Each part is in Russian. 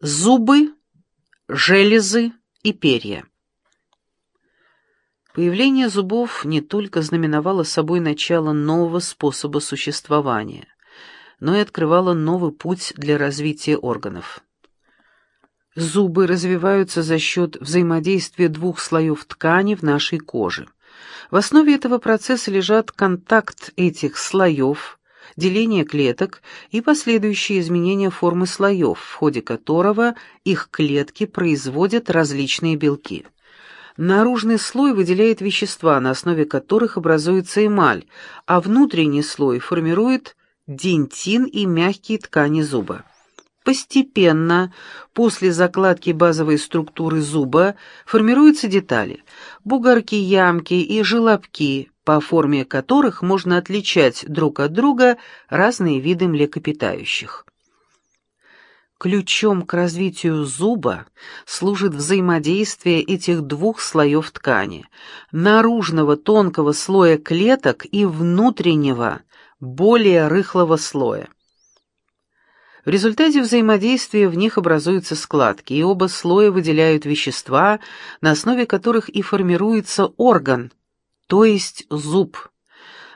Зубы, железы и перья. Появление зубов не только знаменовало собой начало нового способа существования, но и открывало новый путь для развития органов. Зубы развиваются за счет взаимодействия двух слоев ткани в нашей коже. В основе этого процесса лежат контакт этих слоев, деление клеток и последующие изменения формы слоев, в ходе которого их клетки производят различные белки. Наружный слой выделяет вещества, на основе которых образуется эмаль, а внутренний слой формирует дентин и мягкие ткани зуба. Постепенно, после закладки базовой структуры зуба, формируются детали – бугорки, ямки и желобки, по форме которых можно отличать друг от друга разные виды млекопитающих. Ключом к развитию зуба служит взаимодействие этих двух слоев ткани – наружного тонкого слоя клеток и внутреннего, более рыхлого слоя. В результате взаимодействия в них образуются складки, и оба слоя выделяют вещества, на основе которых и формируется орган, то есть зуб.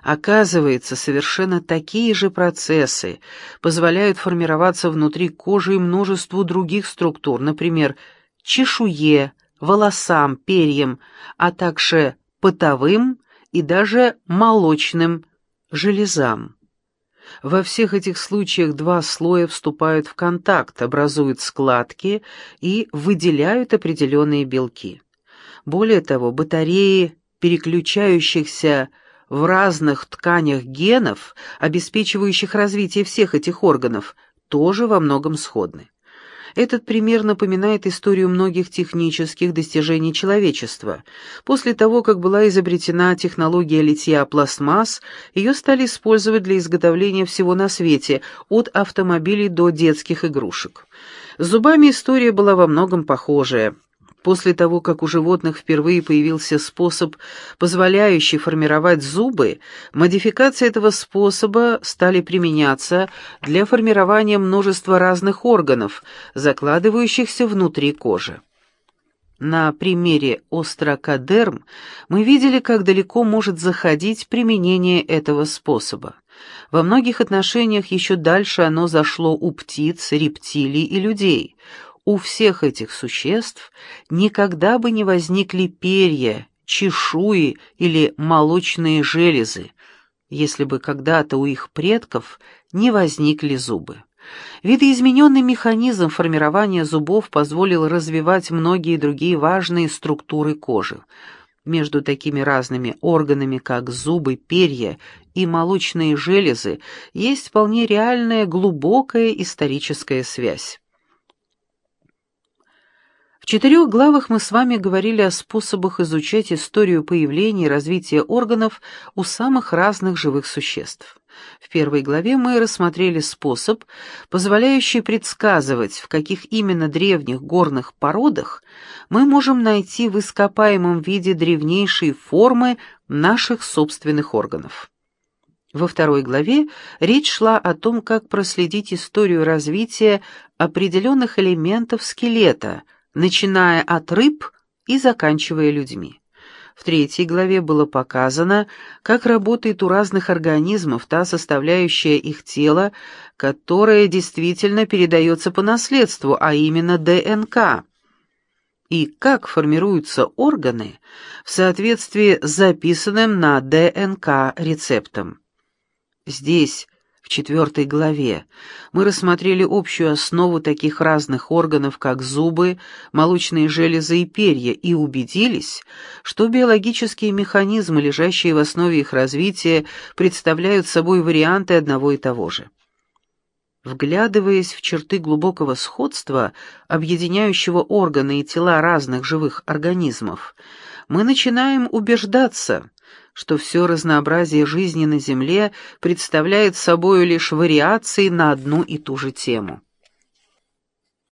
Оказывается, совершенно такие же процессы позволяют формироваться внутри кожи и множеству других структур, например, чешуе, волосам, перьям, а также потовым и даже молочным железам. Во всех этих случаях два слоя вступают в контакт, образуют складки и выделяют определенные белки. Более того, батареи переключающихся в разных тканях генов, обеспечивающих развитие всех этих органов, тоже во многом сходны. Этот пример напоминает историю многих технических достижений человечества. После того, как была изобретена технология литья пластмасс, ее стали использовать для изготовления всего на свете, от автомобилей до детских игрушек. С зубами история была во многом похожая. После того, как у животных впервые появился способ, позволяющий формировать зубы, модификации этого способа стали применяться для формирования множества разных органов, закладывающихся внутри кожи. На примере острокодерм мы видели, как далеко может заходить применение этого способа. Во многих отношениях еще дальше оно зашло у птиц, рептилий и людей – у всех этих существ никогда бы не возникли перья, чешуи или молочные железы, если бы когда-то у их предков не возникли зубы. Видоизмененный механизм формирования зубов позволил развивать многие другие важные структуры кожи. Между такими разными органами, как зубы, перья и молочные железы, есть вполне реальная глубокая историческая связь. Четырех главах мы с вами говорили о способах изучать историю появления и развития органов у самых разных живых существ. В первой главе мы рассмотрели способ, позволяющий предсказывать, в каких именно древних горных породах мы можем найти в ископаемом виде древнейшие формы наших собственных органов. Во второй главе речь шла о том, как проследить историю развития определенных элементов скелета – начиная от рыб и заканчивая людьми. В третьей главе было показано, как работает у разных организмов та составляющая их тела, которая действительно передается по наследству, а именно ДНК, и как формируются органы в соответствии с записанным на ДНК рецептом. Здесь четвертой главе мы рассмотрели общую основу таких разных органов, как зубы, молочные железы и перья, и убедились, что биологические механизмы, лежащие в основе их развития, представляют собой варианты одного и того же. Вглядываясь в черты глубокого сходства, объединяющего органы и тела разных живых организмов, мы начинаем убеждаться, что все разнообразие жизни на Земле представляет собою лишь вариации на одну и ту же тему.